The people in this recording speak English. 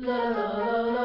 la la la la.